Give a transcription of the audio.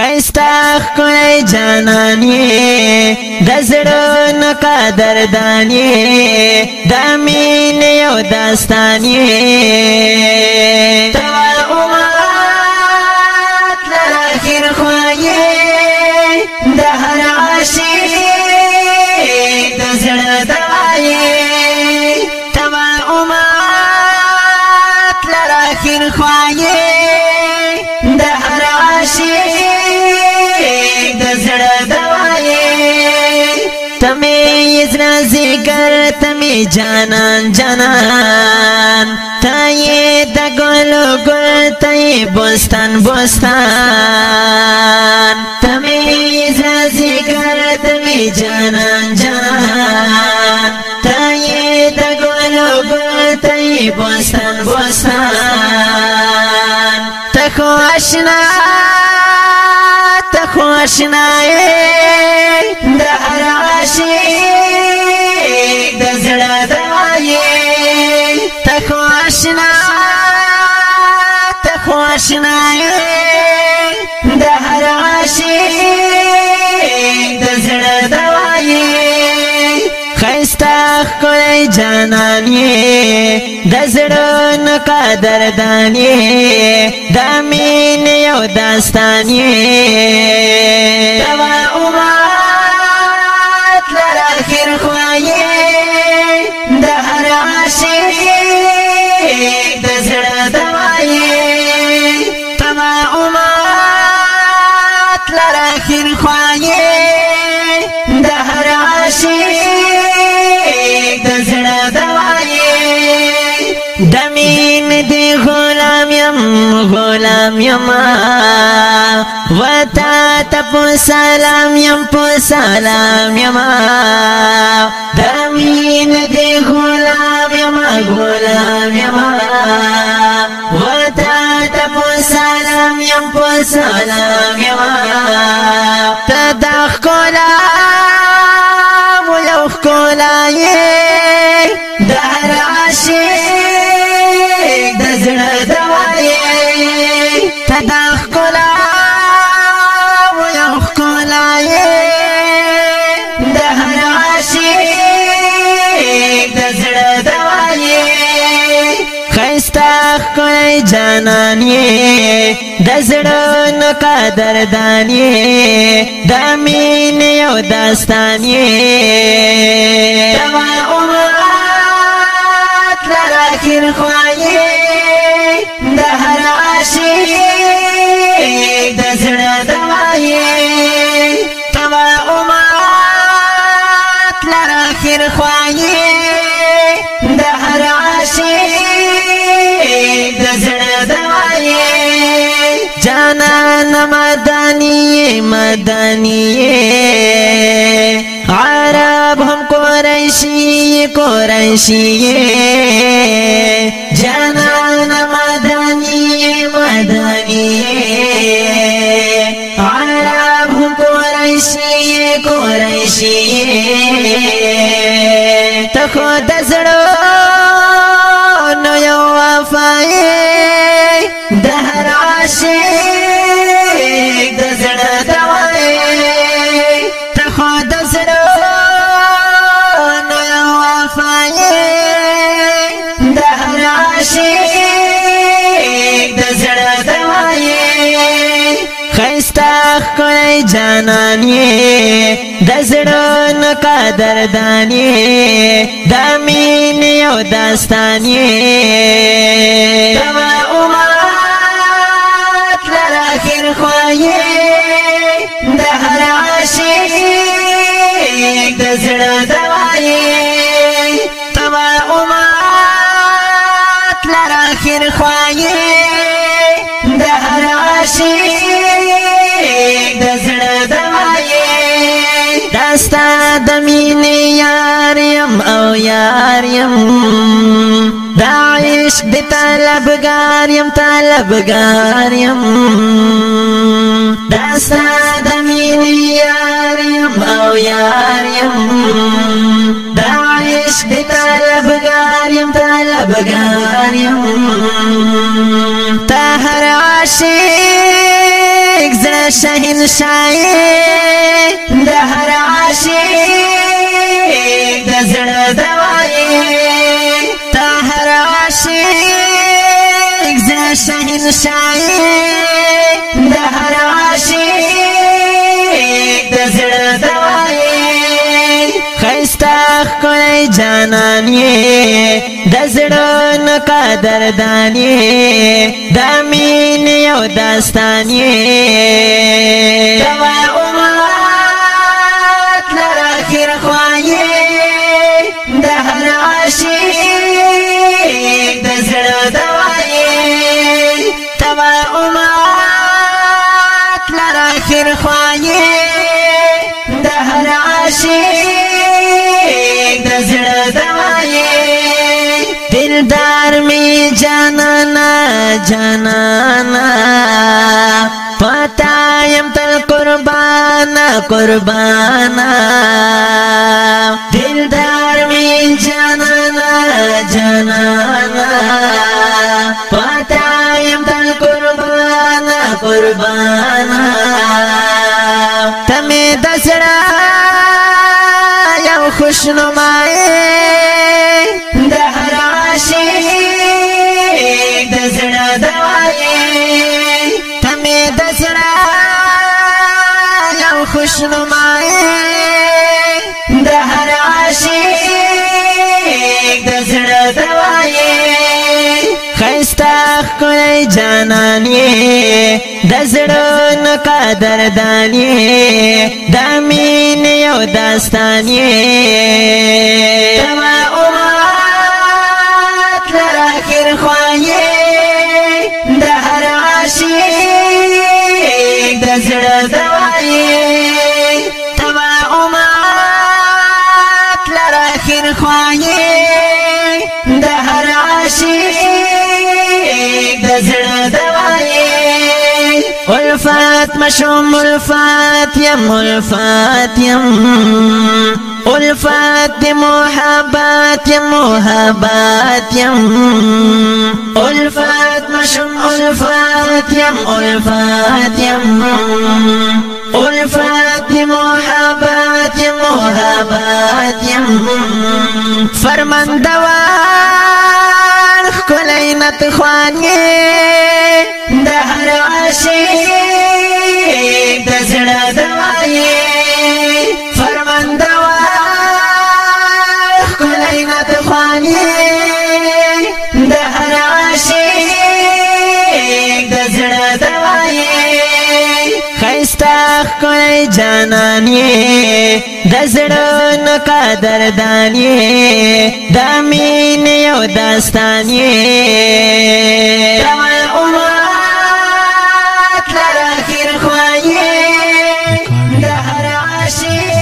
خیستا خکلی جانانی دزړو نقدر دانی دامین یو داستانی توال امات لراخیر خوایی دهر تیز رازی گر تمی جانان جانان تایی دا گل گل تایی بستان بستان تمیز رازی گر تمی جانان جانان تایی دا گل گل تایی بستان بستان تخو اشنا تخو اشنا ای دا عرام کوئی جانانی د زړه نه قدر دانی د مين یو داستانی توا عمر دمین دی غلام یم غلام یم و تا تا پو سلام یم پو سلام یم دمین دی غلام یم غلام یم و تا تا پو سلام یم پو سلام کوي جانان یې د زړه نه قدر دان یې د مين یو داستان یې تما عمرات لراخر خوایې मदनी मदनी अरब हम कुरैशी कुरैशी जनान मदनी मदनी अरब हम कुरैशी कुरैशी तो खुद کړی جانانې د زړه نه قدر دانې د مینې او داستانې تما عمرات لر اخر خوایې د هر عاشق د زړه یاریم او یاریم دا عشق دی طلبگاریم طلبگاریم دا ستا د مینې یاریم او یاریم دا عشق دی طلبگاریم طلبگاریم تا هر عاشق زړه شهنشاه د هر عاشق شاعر د هر عاشق د زړه دوايي خيستا کوي جانان يې د زړه نقدر داني د مين یو داستان یې دوا عمرات لرا خير خوا दिलदार में जानाना जानाना पतायम तल कुर्बाना कुर्बाना दिलदार में जानाना जानाना पतायम तल कुर्बाना कुर्बाना तमें दसरा या खुशनुमा خلای جانانی د زړه نه قدر دانی د مين یو داستانی تما امات لرا خیر خوای الفات مشوم الفات يم الفات يم الفات محبات يم محبات يا الفات مشم الفات يا الفات يا الفات محبات يا محبات يا فرمان دوا ستا کوئی جانانی دزړه نه قدر دانی د مين یو داستانی روان امات لره خیر خوایې د هر عاشق